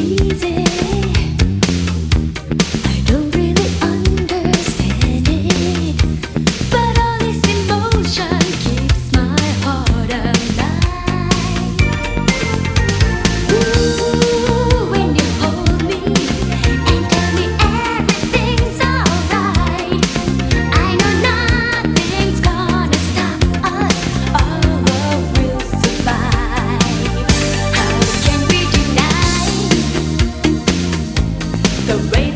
easy. the rain.